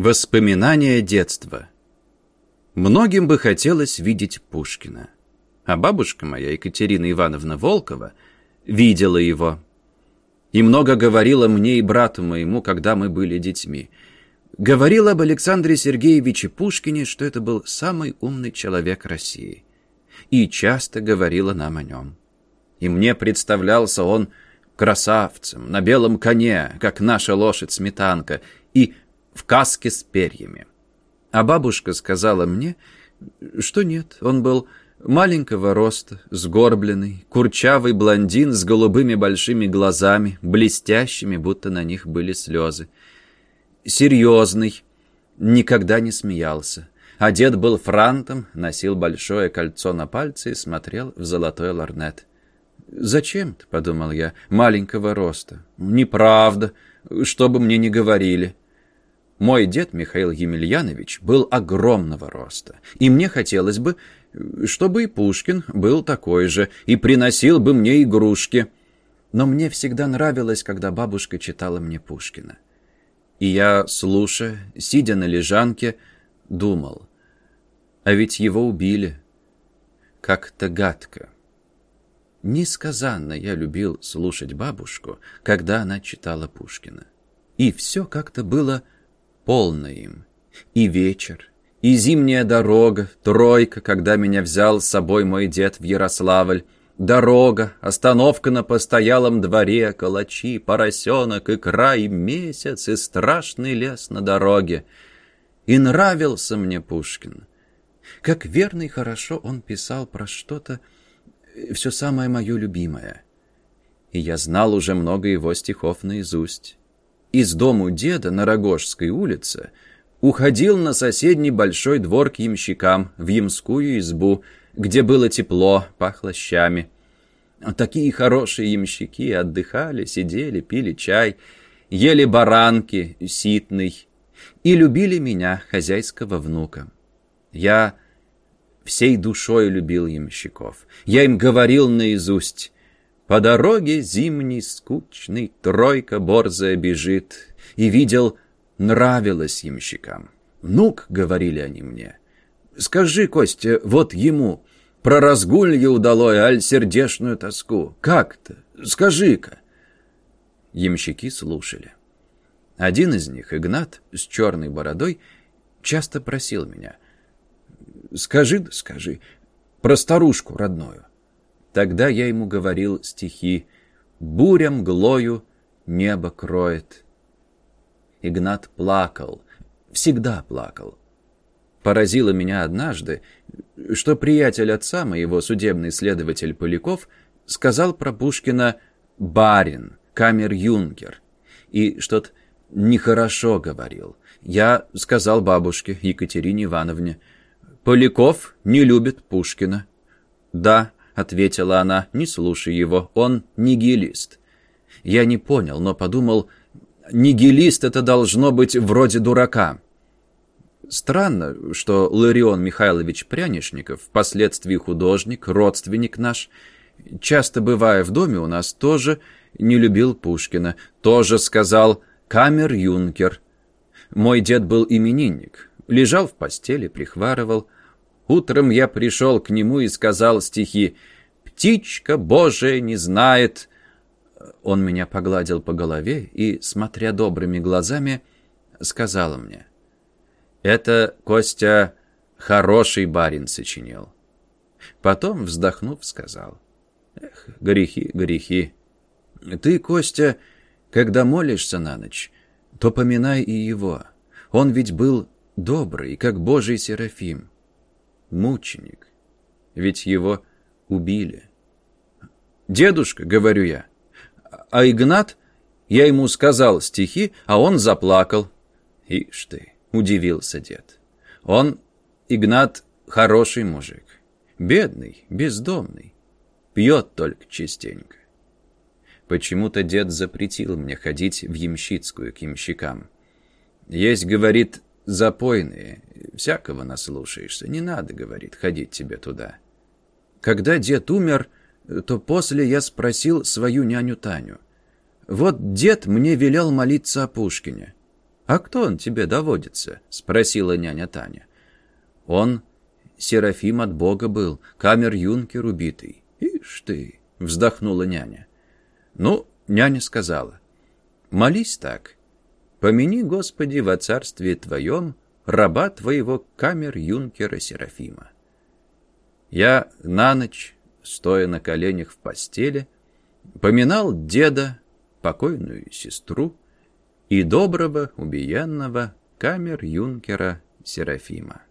Воспоминания детства. Многим бы хотелось видеть Пушкина. А бабушка моя, Екатерина Ивановна Волкова, видела его. И много говорила мне и брату моему, когда мы были детьми. Говорила об Александре Сергеевиче Пушкине, что это был самый умный человек России. И часто говорила нам о нем. И мне представлялся он красавцем, на белом коне, как наша лошадь Сметанка, и в каске с перьями. А бабушка сказала мне, что нет, он был маленького роста, сгорбленный, курчавый блондин с голубыми большими глазами, блестящими, будто на них были слезы. Серьезный, никогда не смеялся. Одет был франтом, носил большое кольцо на пальце и смотрел в золотой лорнет. «Зачем-то», — подумал я, — «маленького роста». «Неправда, что бы мне ни говорили». Мой дед Михаил Емельянович был огромного роста, и мне хотелось бы, чтобы и Пушкин был такой же, и приносил бы мне игрушки. Но мне всегда нравилось, когда бабушка читала мне Пушкина. И я, слушая, сидя на лежанке, думал, а ведь его убили. Как-то гадко. Несказанно я любил слушать бабушку, когда она читала Пушкина. И все как-то было полно им. И вечер, и зимняя дорога, тройка, когда меня взял с собой мой дед в Ярославль, дорога, остановка на постоялом дворе, калачи, поросенок, икра и месяц, и страшный лес на дороге. И нравился мне Пушкин. Как верно и хорошо он писал про что-то, э, все самое мое любимое. И я знал уже много его стихов наизусть. Из дому деда на Рогожской улице уходил на соседний большой двор к ямщикам, в ямскую избу, где было тепло, пахло щами. Такие хорошие ямщики отдыхали, сидели, пили чай, ели баранки, ситный, и любили меня, хозяйского внука. Я всей душой любил ямщиков. Я им говорил наизусть по дороге зимней скучной тройка борзая бежит. И видел, нравилось ямщикам. «Ну-ка», — говорили они мне, — «скажи, Костя, вот ему, про разгулье удалое, аль сердешную тоску. Как-то? Скажи-ка». Ямщики слушали. Один из них, Игнат, с черной бородой, часто просил меня. «Скажи скажи, про старушку родную». Тогда я ему говорил стихи «Буря мглою небо кроет». Игнат плакал, всегда плакал. Поразило меня однажды, что приятель отца моего, судебный следователь Поляков, сказал про Пушкина «барин», «камер-юнкер», и что-то нехорошо говорил. Я сказал бабушке Екатерине Ивановне, «Поляков не любит Пушкина». «Да», ответила она, не слушай его, он нигилист. Я не понял, но подумал, нигилист это должно быть вроде дурака. Странно, что Ларион Михайлович Прянишников, впоследствии художник, родственник наш, часто бывая в доме у нас, тоже не любил Пушкина, тоже сказал «камер-юнкер». Мой дед был именинник, лежал в постели, прихварывал, Утром я пришел к нему и сказал стихи «Птичка Божия не знает». Он меня погладил по голове и, смотря добрыми глазами, сказал мне «Это, Костя, хороший барин сочинил». Потом, вздохнув, сказал «Эх, грехи, грехи. Ты, Костя, когда молишься на ночь, то поминай и его. Он ведь был добрый, как Божий Серафим мученик. Ведь его убили. «Дедушка», — говорю я, — а Игнат, я ему сказал стихи, а он заплакал. Ишь ты, удивился дед. Он, Игнат, хороший мужик. Бедный, бездомный. Пьет только частенько. Почему-то дед запретил мне ходить в Ямщицкую к ямщикам. Есть, говорит, запойные, всякого наслушаешься. Не надо, говорит, ходить тебе туда. Когда дед умер, то после я спросил свою няню Таню. Вот дед мне велел молиться о Пушкине. «А кто он тебе доводится?» — спросила няня Таня. «Он Серафим от Бога был, камер-юнкер убитый. Ишь ты!» — вздохнула няня. «Ну, няня сказала, молись так. Помяни, Господи, во царстве Твоем раба Твоего камер-юнкера Серафима». Я на ночь, стоя на коленях в постели, поминал деда, покойную сестру, и доброго, убиенного камер-юнкера Серафима.